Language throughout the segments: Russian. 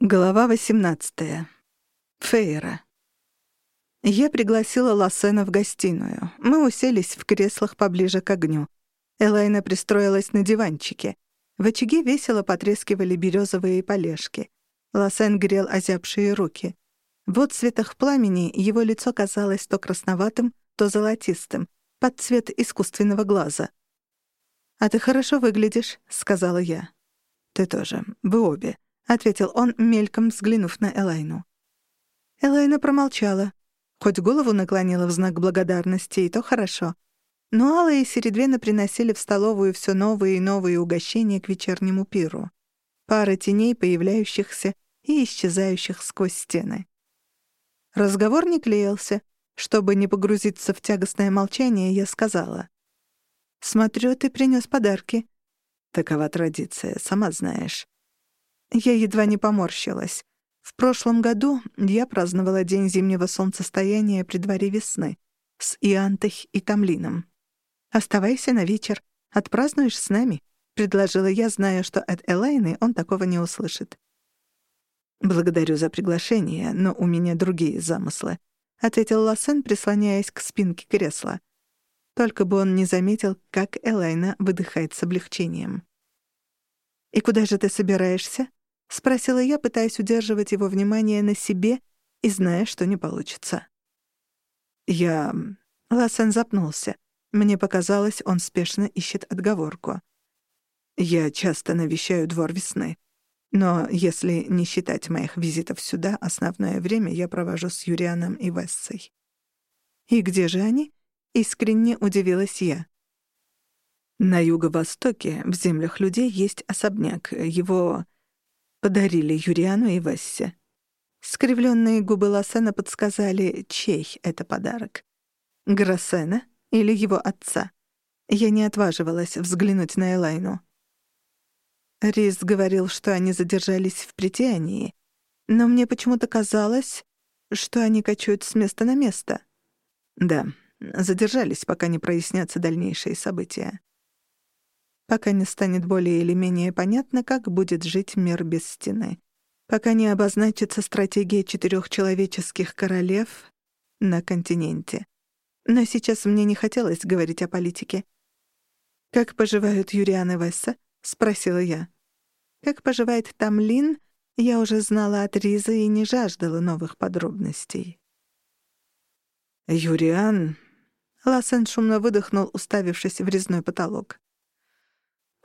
Глава 18. Фейра. Я пригласила Лассена в гостиную. Мы уселись в креслах поближе к огню. Элайна пристроилась на диванчике. В очаге весело потрескивали бирюзовые полежки. Лассен грел озябшие руки. В отцветах пламени его лицо казалось то красноватым, то золотистым, под цвет искусственного глаза. «А ты хорошо выглядишь», — сказала я. «Ты тоже. Вы обе», — ответил он, мельком взглянув на Элайну. Элайна промолчала. Хоть голову наклонила в знак благодарности, и то хорошо. Но Алла и Середвена приносили в столовую все новые и новые угощения к вечернему пиру. Пара теней, появляющихся и исчезающих сквозь стены. Разговор не клеился. Чтобы не погрузиться в тягостное молчание, я сказала. «Смотрю, ты принёс подарки». «Такова традиция, сама знаешь». Я едва не поморщилась. В прошлом году я праздновала День зимнего солнцестояния при дворе весны с Иантой и Тамлином. «Оставайся на вечер, отпразднуешь с нами», — предложила я, зная, что от Элайны он такого не услышит. «Благодарю за приглашение, но у меня другие замыслы», — ответил Лассен, прислоняясь к спинке кресла. Только бы он не заметил, как Элайна выдыхает с облегчением. «И куда же ты собираешься?» — спросила я, пытаясь удерживать его внимание на себе и зная, что не получится. «Я...» — Лассен запнулся. Мне показалось, он спешно ищет отговорку. «Я часто навещаю двор весны. Но если не считать моих визитов сюда, основное время я провожу с Юрианом и Вессой». «И где же они?» — искренне удивилась я. На юго-востоке, в землях людей, есть особняк. Его подарили Юриану и Вессе. Скривленные губы Лассена подсказали, чей это подарок. Гроссена или его отца. Я не отваживалась взглянуть на Элайну. Рис говорил, что они задержались в притянии, но мне почему-то казалось, что они кочуют с места на место. Да, задержались, пока не прояснятся дальнейшие события пока не станет более или менее понятно, как будет жить мир без стены, пока не обозначится стратегия четырех человеческих королев на континенте. Но сейчас мне не хотелось говорить о политике. «Как поживают Юриан и Весса?» — спросила я. «Как поживает Тамлин?» Я уже знала от Ризы и не жаждала новых подробностей. «Юриан...» Лассен шумно выдохнул, уставившись в резной потолок.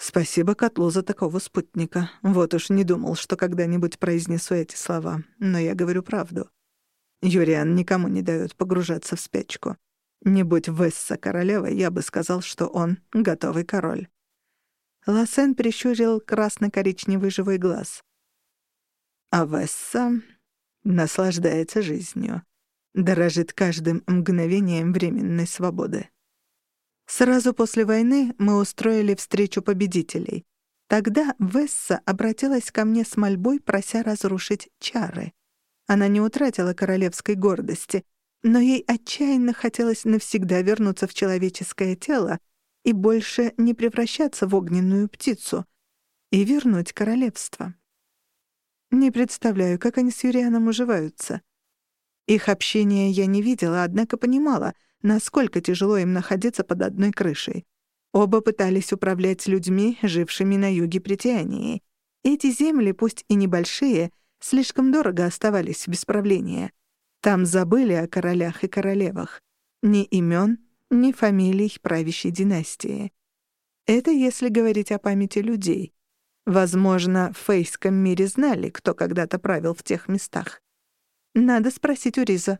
Спасибо котлу за такого спутника. Вот уж не думал, что когда-нибудь произнесу эти слова, но я говорю правду. Юриан никому не даёт погружаться в спячку. Не будь Весса королевой, я бы сказал, что он готовый король. Лассен прищурил красно-коричневый живой глаз. А Весса наслаждается жизнью, дорожит каждым мгновением временной свободы. Сразу после войны мы устроили встречу победителей. Тогда Весса обратилась ко мне с мольбой, прося разрушить чары. Она не утратила королевской гордости, но ей отчаянно хотелось навсегда вернуться в человеческое тело и больше не превращаться в огненную птицу и вернуть королевство. Не представляю, как они с Юрианом уживаются. Их общения я не видела, однако понимала — насколько тяжело им находиться под одной крышей. Оба пытались управлять людьми, жившими на юге Притянии. Эти земли, пусть и небольшие, слишком дорого оставались без правления. Там забыли о королях и королевах. Ни имен, ни фамилий правящей династии. Это если говорить о памяти людей. Возможно, в фейском мире знали, кто когда-то правил в тех местах. Надо спросить у Риза.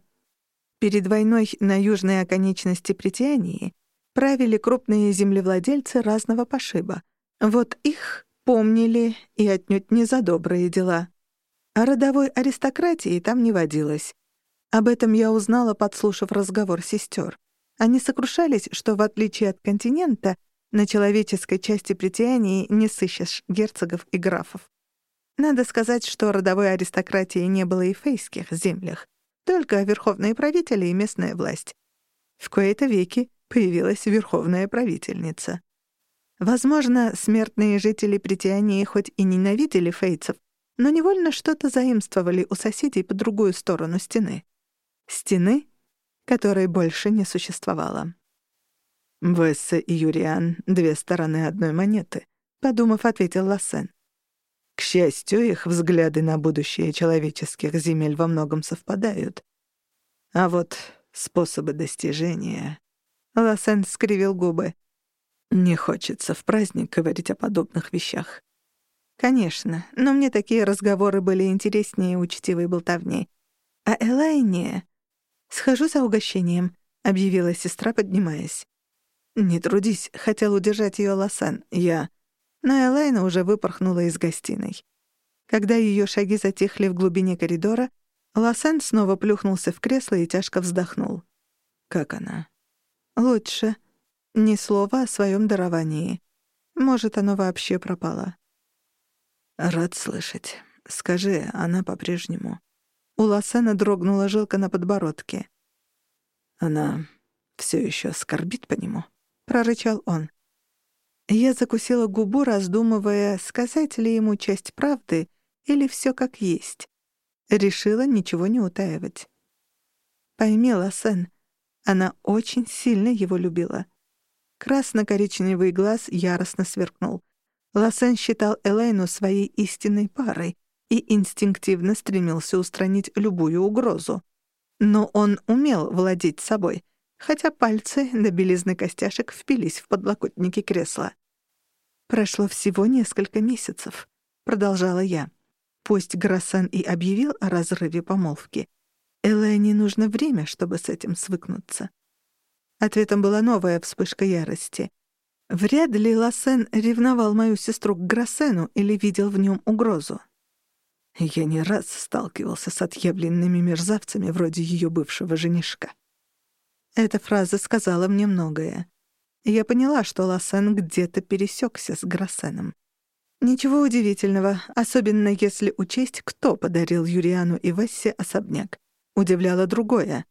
Перед войной на южной оконечности Притянии правили крупные землевладельцы разного пошиба. Вот их помнили и отнюдь не за добрые дела. А родовой аристократии там не водилось. Об этом я узнала, подслушав разговор сестер. Они сокрушались, что, в отличие от континента, на человеческой части притянии не сыщешь герцогов и графов. Надо сказать, что родовой аристократии не было и в фейских землях. Только верховные правители и местная власть. В кои-то веки появилась верховная правительница. Возможно, смертные жители Притянии хоть и ненавидели фейцев, но невольно что-то заимствовали у соседей по другую сторону стены. Стены, которой больше не существовало. «Весса и Юриан — две стороны одной монеты», — подумав, ответил Лассен. К счастью, их взгляды на будущее человеческих земель во многом совпадают. А вот способы достижения... Лассен скривил губы. Не хочется в праздник говорить о подобных вещах. Конечно, но мне такие разговоры были интереснее учтивой болтовни. А Элайне... «Схожу за угощением», — объявила сестра, поднимаясь. «Не трудись», — хотел удержать ее Лосан. «Я...» Но Элайна уже выпорхнула из гостиной. Когда ее шаги затихли в глубине коридора, Лосан снова плюхнулся в кресло и тяжко вздохнул. «Как она?» «Лучше. Ни слова о своем даровании. Может, оно вообще пропало». «Рад слышать. Скажи, она по-прежнему...» У Лосена дрогнула жилка на подбородке. «Она все еще скорбит по нему?» — прорычал он. Я закусила губу, раздумывая, сказать ли ему часть правды или все как есть. Решила ничего не утаивать. Пойми, Лосен, она очень сильно его любила. Красно-коричневый глаз яростно сверкнул. Лосен считал Элейну своей истинной парой и инстинктивно стремился устранить любую угрозу. Но он умел владеть собой, хотя пальцы до белизны костяшек впились в подлокотники кресла. «Прошло всего несколько месяцев», — продолжала я. Пусть Грассан и объявил о разрыве помолвки, Элэне нужно время, чтобы с этим свыкнуться. Ответом была новая вспышка ярости. Вряд ли Лассен ревновал мою сестру к Грассену или видел в нем угрозу. Я не раз сталкивался с отъявленными мерзавцами вроде ее бывшего женишка. Эта фраза сказала мне многое. Я поняла, что Лассен где-то пересекся с Грассеном. Ничего удивительного, особенно если учесть, кто подарил Юриану и Вессе особняк. Удивляло другое.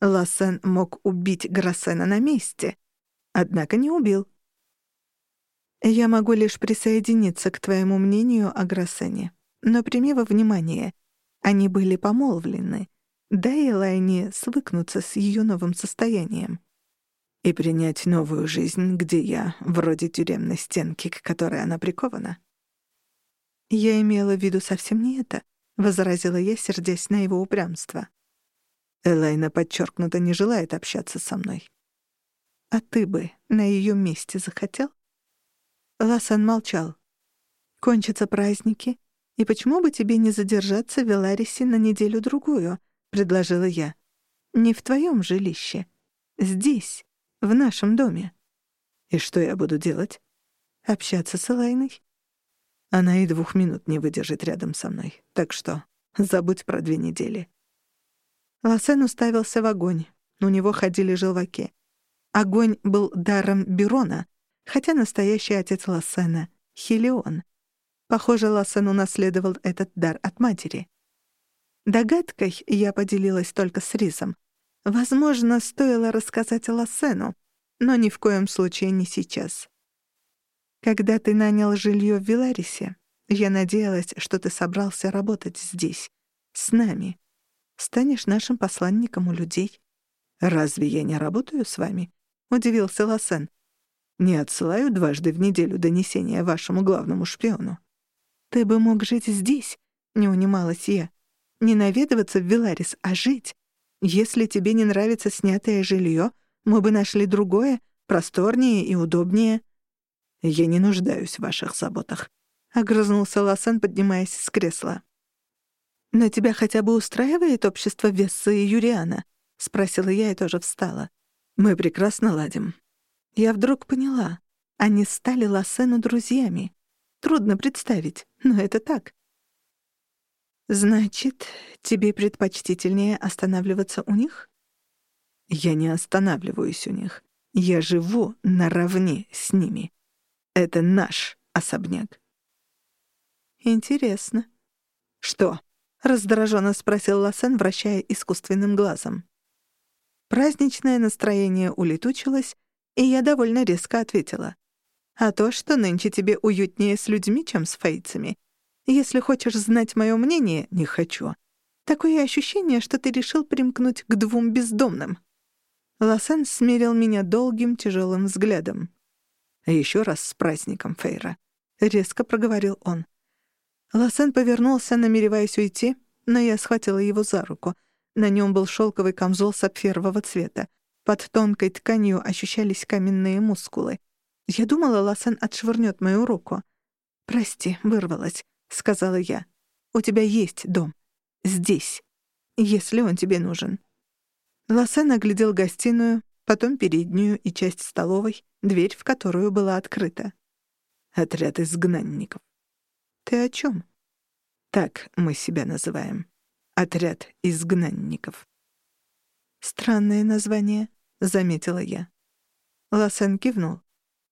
Лассен мог убить Грассена на месте, однако не убил. Я могу лишь присоединиться к твоему мнению о Грассене, но прими во внимание, они были помолвлены. Дай Элайне свыкнуться с ее новым состоянием и принять новую жизнь, где я, вроде тюремной стенки, к которой она прикована. «Я имела в виду совсем не это», — возразила я, сердясь на его упрямство. Элайна подчеркнуто не желает общаться со мной. «А ты бы на ее месте захотел?» Ласан молчал. «Кончатся праздники, и почему бы тебе не задержаться в Веларисе на неделю-другую?» — предложила я. «Не в твоем жилище. Здесь, в нашем доме». «И что я буду делать?» «Общаться с Элайной». Она и двух минут не выдержит рядом со мной, так что забудь про две недели. Лосен уставился в огонь. У него ходили желваки. Огонь был даром Берона, хотя настоящий отец Лассена — Хелион. Похоже, Лассен унаследовал этот дар от матери. Догадкой я поделилась только с Ризом. Возможно, стоило рассказать Лассену, но ни в коем случае не сейчас. Когда ты нанял жилье в Виларисе, я надеялась, что ты собрался работать здесь, с нами. Станешь нашим посланником у людей». «Разве я не работаю с вами?» — удивился Лосен. «Не отсылаю дважды в неделю донесения вашему главному шпиону». «Ты бы мог жить здесь», — не унималась я. «Не наведываться в Виларис, а жить. Если тебе не нравится снятое жилье, мы бы нашли другое, просторнее и удобнее». «Я не нуждаюсь в ваших заботах», — огрызнулся Лосен, поднимаясь с кресла. «Но тебя хотя бы устраивает общество Весса и Юриана?» — спросила я и тоже встала. «Мы прекрасно ладим». Я вдруг поняла. Они стали Лассену друзьями. Трудно представить, но это так. «Значит, тебе предпочтительнее останавливаться у них?» «Я не останавливаюсь у них. Я живу наравне с ними. Это наш особняк». «Интересно». «Что?» раздраженно спросил Лассен, вращая искусственным глазом. Праздничное настроение улетучилось, и я довольно резко ответила. «А то, что нынче тебе уютнее с людьми, чем с фейцами. Если хочешь знать мое мнение, не хочу. Такое ощущение, что ты решил примкнуть к двум бездомным». Лосен смерил меня долгим, тяжелым взглядом. «Еще раз с праздником, Фейра», — резко проговорил он. Лосен повернулся, намереваясь уйти, но я схватила его за руку. На нем был шелковый камзол сапфирового цвета. Под тонкой тканью ощущались каменные мускулы. Я думала, Лосен отшвырнет мою руку. «Прости, вырвалась», — сказала я. «У тебя есть дом. Здесь. Если он тебе нужен». Лосен оглядел гостиную, потом переднюю и часть столовой, дверь в которую была открыта. «Отряд изгнанников». «Ты о чем? «Так мы себя называем. Отряд изгнанников». «Странное название», — заметила я. Лосен кивнул.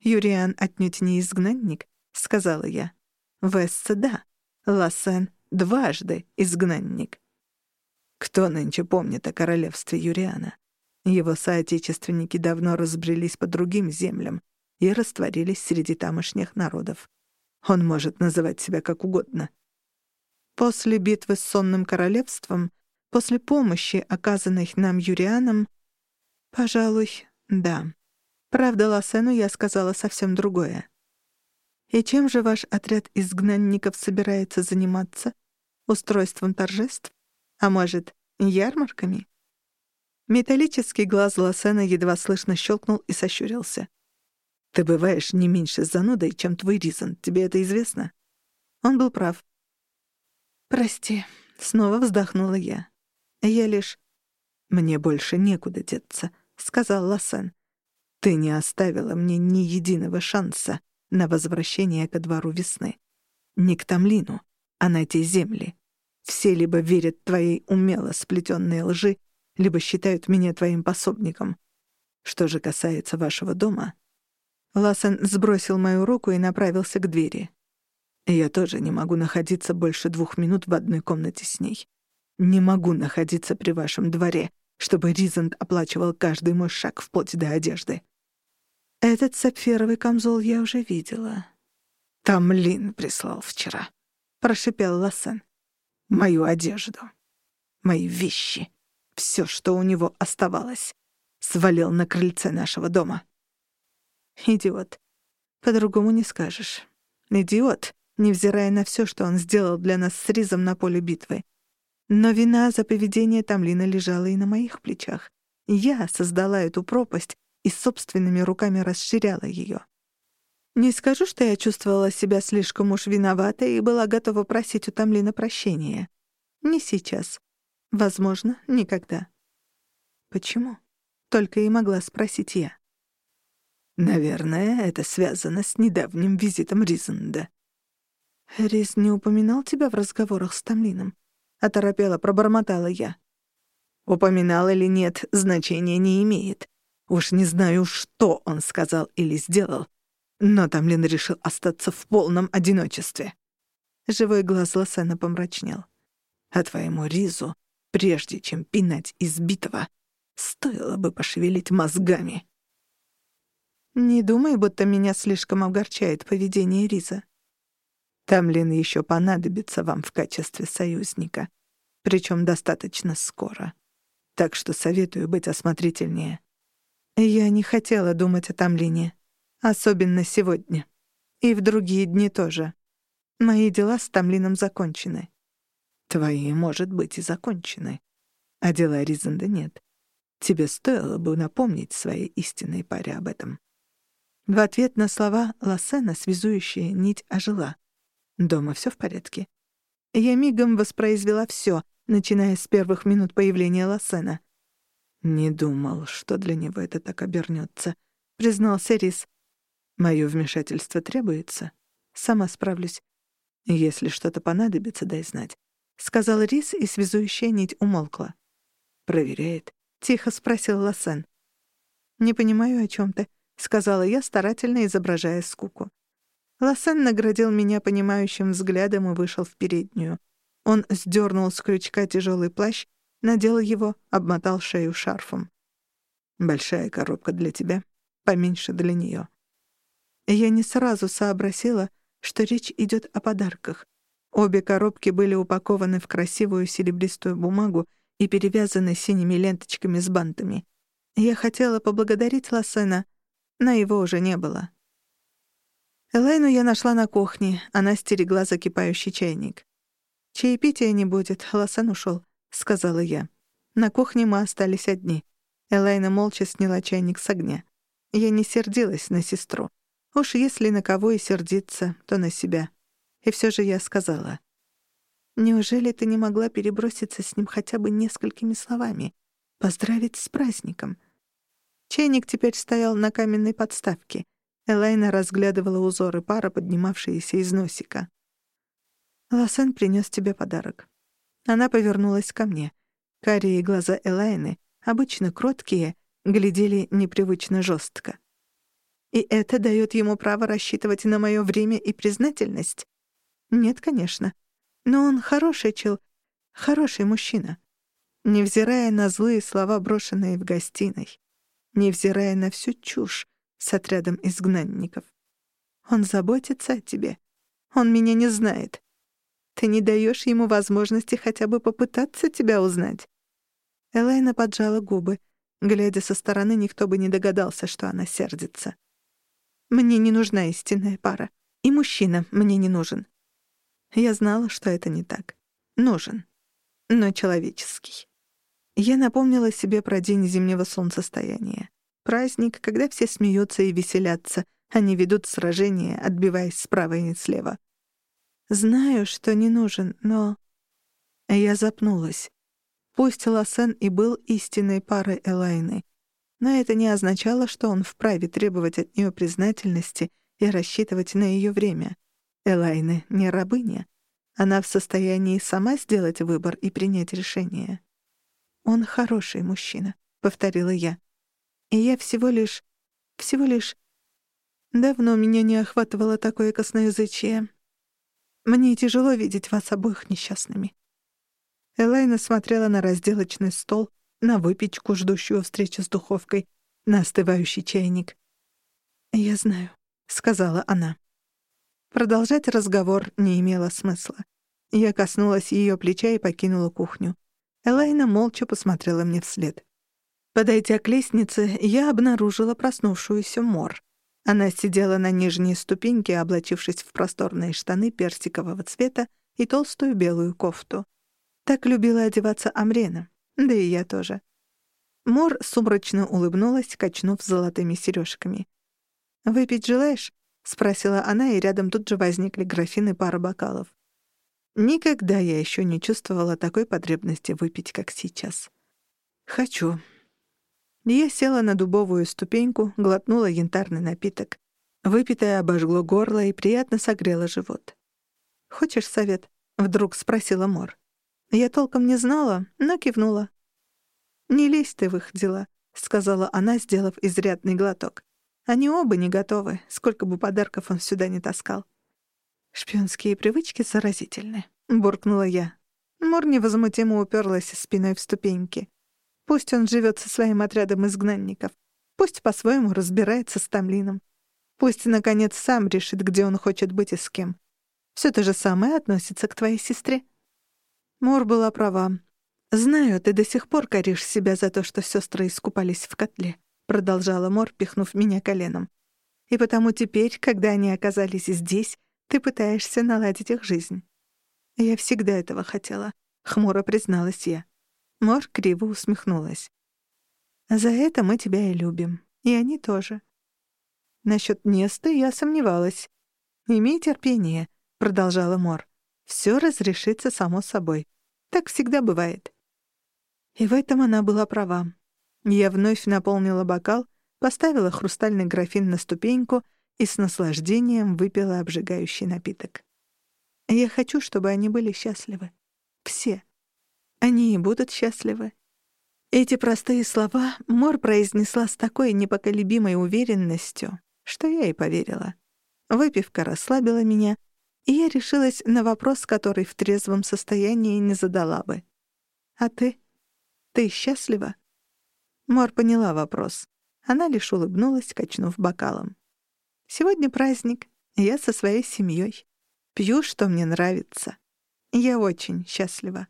«Юриан отнюдь не изгнанник», — сказала я. «Весса — да. Лосен — дважды изгнанник». Кто нынче помнит о королевстве Юриана? Его соотечественники давно разбрелись по другим землям и растворились среди тамошних народов. Он может называть себя как угодно. После битвы с Сонным Королевством, после помощи, оказанной нам Юрианом, пожалуй, да. Правда, Лосену я сказала совсем другое. И чем же ваш отряд изгнанников собирается заниматься? Устройством торжеств? А может, ярмарками? Металлический глаз Лосена едва слышно щелкнул и сощурился. «Ты бываешь не меньше занудой, чем твой Ризан. Тебе это известно?» Он был прав. «Прости», — снова вздохнула я. «Я лишь...» «Мне больше некуда деться», — сказал Лосен. «Ты не оставила мне ни единого шанса на возвращение ко двору весны. Не к Тамлину, а на те земли. Все либо верят твоей умело сплетенной лжи, либо считают меня твоим пособником. Что же касается вашего дома...» Лассен сбросил мою руку и направился к двери. «Я тоже не могу находиться больше двух минут в одной комнате с ней. Не могу находиться при вашем дворе, чтобы Ризант оплачивал каждый мой шаг вплоть до одежды». «Этот сапфировый камзол я уже видела». «Там Лин прислал вчера», — прошипел Лассен мою одежду, мои вещи, все, что у него оставалось, свалил на крыльце нашего дома. Идиот. По-другому не скажешь. Идиот, невзирая на все, что он сделал для нас с Ризом на поле битвы. Но вина за поведение Тамлина лежала и на моих плечах. Я создала эту пропасть и собственными руками расширяла ее. Не скажу, что я чувствовала себя слишком уж виноватой и была готова просить у Тамлина прощения. Не сейчас. Возможно, никогда. Почему? Только и могла спросить я. Наверное, это связано с недавним визитом Ризенда. Риз не упоминал тебя в разговорах с Тамлином? Оторопела, пробормотала я. Упоминал или нет, значения не имеет. Уж не знаю, что он сказал или сделал, но Тамлин решил остаться в полном одиночестве. Живой глаз Лосена помрачнел. А твоему Ризу, прежде чем пинать избитого, стоило бы пошевелить мозгами. Не думай, будто меня слишком огорчает поведение Риза. Тамлин еще понадобится вам в качестве союзника, причем достаточно скоро. Так что советую быть осмотрительнее. Я не хотела думать о Тамлине. Особенно сегодня. И в другие дни тоже. Мои дела с Тамлином закончены. Твои, может быть, и закончены. А дела Ризанда нет. Тебе стоило бы напомнить своей истинной паре об этом. В ответ на слова Лассена связующая нить ожила. Дома все в порядке. Я мигом воспроизвела все, начиная с первых минут появления Лассена. «Не думал, что для него это так обернется», — признался Рис. Моё вмешательство требуется? Сама справлюсь. Если что-то понадобится, дай знать. Сказал Рис, и связующая нить умолкла. Проверяет. Тихо спросил Лосен. «Не понимаю, о чём ты», — сказала я, старательно изображая скуку. Лосен наградил меня понимающим взглядом и вышел в переднюю. Он сдернул с крючка тяжелый плащ, надел его, обмотал шею шарфом. «Большая коробка для тебя, поменьше для неё. Я не сразу сообразила, что речь идет о подарках. Обе коробки были упакованы в красивую серебристую бумагу и перевязаны синими ленточками с бантами. Я хотела поблагодарить Лассена, но его уже не было. Элайну я нашла на кухне, она стерегла закипающий чайник. «Чаепития не будет, Лассен ушел, сказала я. На кухне мы остались одни. Элайна молча сняла чайник с огня. Я не сердилась на сестру. Уж если на кого и сердиться, то на себя. И все же я сказала. «Неужели ты не могла переброситься с ним хотя бы несколькими словами? Поздравить с праздником?» Чайник теперь стоял на каменной подставке. Элайна разглядывала узоры пара, поднимавшиеся из носика. «Лосен принес тебе подарок». Она повернулась ко мне. Карие глаза Элайны, обычно кроткие, глядели непривычно жестко. «И это дает ему право рассчитывать на мое время и признательность?» Нет, конечно. Но он хороший чел, хороший мужчина. Невзирая на злые слова, брошенные в гостиной, невзирая на всю чушь с отрядом изгнанников. Он заботится о тебе. Он меня не знает. Ты не даешь ему возможности хотя бы попытаться тебя узнать. Элайна поджала губы. Глядя со стороны, никто бы не догадался, что она сердится. Мне не нужна истинная пара. И мужчина мне не нужен. Я знала, что это не так. Нужен. Но человеческий. Я напомнила себе про день зимнего солнцестояния. Праздник, когда все смеются и веселятся, они ведут сражения, отбиваясь справа и слева. Знаю, что не нужен, но... Я запнулась. Пусть Лассен и был истинной парой Элайны, но это не означало, что он вправе требовать от нее признательности и рассчитывать на ее время. Элайны не рабыня. Она в состоянии сама сделать выбор и принять решение. «Он хороший мужчина», — повторила я. «И я всего лишь... всего лишь... Давно меня не охватывало такое косноязычие. Мне тяжело видеть вас обоих несчастными». Элайна смотрела на разделочный стол, на выпечку, ждущую встречи с духовкой, на остывающий чайник. «Я знаю», — сказала она. Продолжать разговор не имело смысла. Я коснулась ее плеча и покинула кухню. Элайна молча посмотрела мне вслед. Подойдя к лестнице, я обнаружила проснувшуюся Мор. Она сидела на нижней ступеньке, облачившись в просторные штаны персикового цвета и толстую белую кофту. Так любила одеваться Амрена, да и я тоже. Мор сумрачно улыбнулась, качнув золотыми сережками. «Выпить желаешь?» — спросила она, и рядом тут же возникли графины пара бокалов. Никогда я еще не чувствовала такой потребности выпить, как сейчас. «Хочу». Я села на дубовую ступеньку, глотнула янтарный напиток. Выпитое обожгло горло и приятно согрело живот. «Хочешь совет?» — вдруг спросила Мор. Я толком не знала, но кивнула. «Не лезь ты в их дела», — сказала она, сделав изрядный глоток. Они оба не готовы, сколько бы подарков он сюда не таскал. «Шпионские привычки заразительны», — буркнула я. Мор невозмутимо уперлась спиной в ступеньки. Пусть он живет со своим отрядом изгнанников. Пусть по-своему разбирается с Тамлином. Пусть, наконец, сам решит, где он хочет быть и с кем. Все то же самое относится к твоей сестре. Мор была права. «Знаю, ты до сих пор коришь себя за то, что сестры искупались в котле продолжала Мор, пихнув меня коленом. «И потому теперь, когда они оказались здесь, ты пытаешься наладить их жизнь». «Я всегда этого хотела», — хмуро призналась я. Мор криво усмехнулась. «За это мы тебя и любим. И они тоже». Насчет Неста я сомневалась. «Имей терпение», — продолжала Мор. «Всё разрешится само собой. Так всегда бывает». И в этом она была права. Я вновь наполнила бокал, поставила хрустальный графин на ступеньку и с наслаждением выпила обжигающий напиток. Я хочу, чтобы они были счастливы. Все. Они и будут счастливы. Эти простые слова Мор произнесла с такой непоколебимой уверенностью, что я и поверила. Выпивка расслабила меня, и я решилась на вопрос, который в трезвом состоянии не задала бы. «А ты? Ты счастлива?» Мор поняла вопрос. Она лишь улыбнулась, качнув бокалом. «Сегодня праздник. Я со своей семьей. Пью, что мне нравится. Я очень счастлива».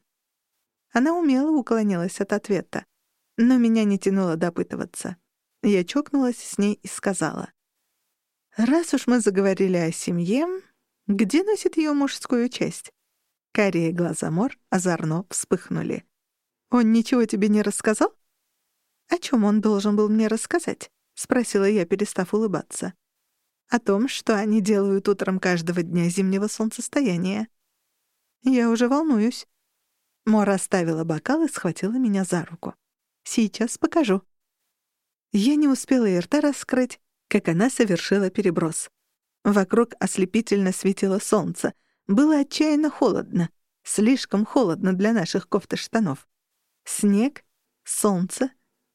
Она умело уклонилась от ответа, но меня не тянуло допытываться. Я чокнулась с ней и сказала. «Раз уж мы заговорили о семье, где носит ее мужскую часть?» Карие глаза Мор озорно вспыхнули. «Он ничего тебе не рассказал?» «О чем он должен был мне рассказать?» — спросила я, перестав улыбаться. «О том, что они делают утром каждого дня зимнего солнцестояния». «Я уже волнуюсь». Мора оставила бокал и схватила меня за руку. «Сейчас покажу». Я не успела и рта раскрыть, как она совершила переброс. Вокруг ослепительно светило солнце. Было отчаянно холодно. Слишком холодно для наших кофт и штанов. Снег, солнце,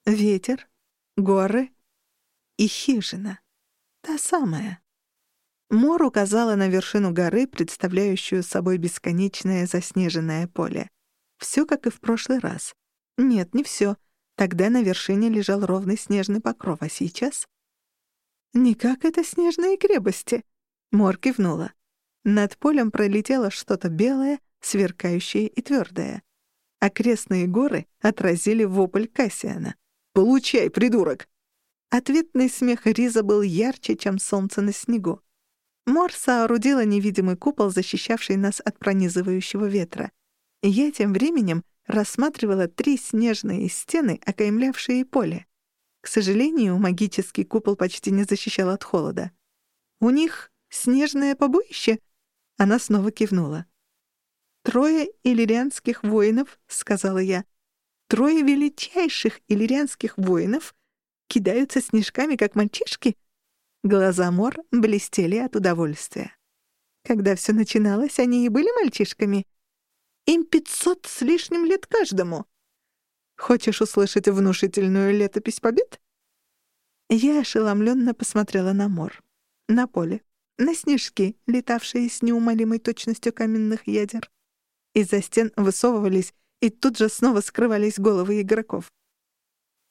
ветер, горы и хижина. Та самая. Мор указала на вершину горы, представляющую собой бесконечное заснеженное поле. Всё как и в прошлый раз. Нет, не всё. Тогда на вершине лежал ровный снежный покров, а сейчас... «Не как это снежные крепости!» Мор кивнула. Над полем пролетело что-то белое, сверкающее и твёрдое. Окрестные горы отразили вопль Кассиана. «Получай, придурок!» Ответный смех Риза был ярче, чем солнце на снегу. Мор соорудила невидимый купол, защищавший нас от пронизывающего ветра. Я тем временем рассматривала три снежные стены, окаймлявшие поле. К сожалению, магический купол почти не защищал от холода. «У них снежное побоище?» Она снова кивнула. «Трое иллирианских воинов», — сказала я. «Трое величайших иллирианских воинов кидаются снежками, как мальчишки?» Глаза Мор блестели от удовольствия. Когда все начиналось, они и были мальчишками. Им пятьсот с лишним лет каждому. Хочешь услышать внушительную летопись побед? Я ошеломленно посмотрела на мор, на поле, на снежки, летавшие с неумолимой точностью каменных ядер. Из-за стен высовывались и тут же снова скрывались головы игроков.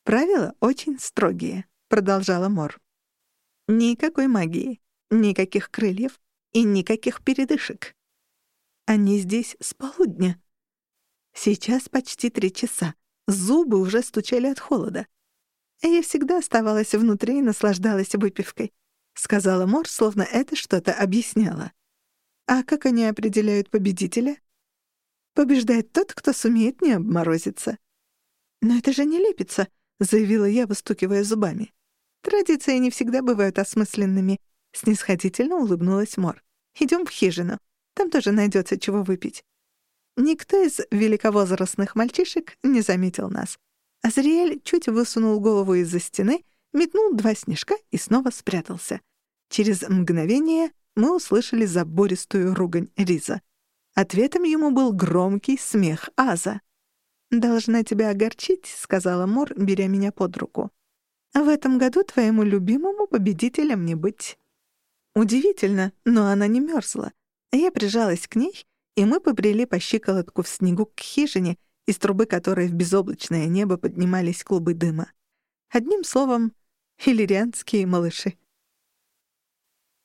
«Правила очень строгие», — продолжала Мор. «Никакой магии, никаких крыльев и никаких передышек. Они здесь с полудня. Сейчас почти три часа. Зубы уже стучали от холода. Я всегда оставалась внутри и наслаждалась выпивкой, сказала Мор, словно это что-то объясняло. А как они определяют победителя? Побеждает тот, кто сумеет не обморозиться. Но это же не лепится, заявила я, выстукивая зубами. Традиции не всегда бывают осмысленными, снисходительно улыбнулась Мор. Идем в хижину. Там тоже найдется чего выпить. Никто из великовозрастных мальчишек не заметил нас. Азриэль чуть высунул голову из-за стены, метнул два снежка и снова спрятался. Через мгновение мы услышали забористую ругань Риза. Ответом ему был громкий смех Аза. «Должна тебя огорчить», — сказала Мор, беря меня под руку. «В этом году твоему любимому победителем не быть». Удивительно, но она не мерзла. Я прижалась к ней, и мы побрели по щиколотку в снегу к хижине, из трубы которой в безоблачное небо поднимались клубы дыма. Одним словом, иллирианские малыши.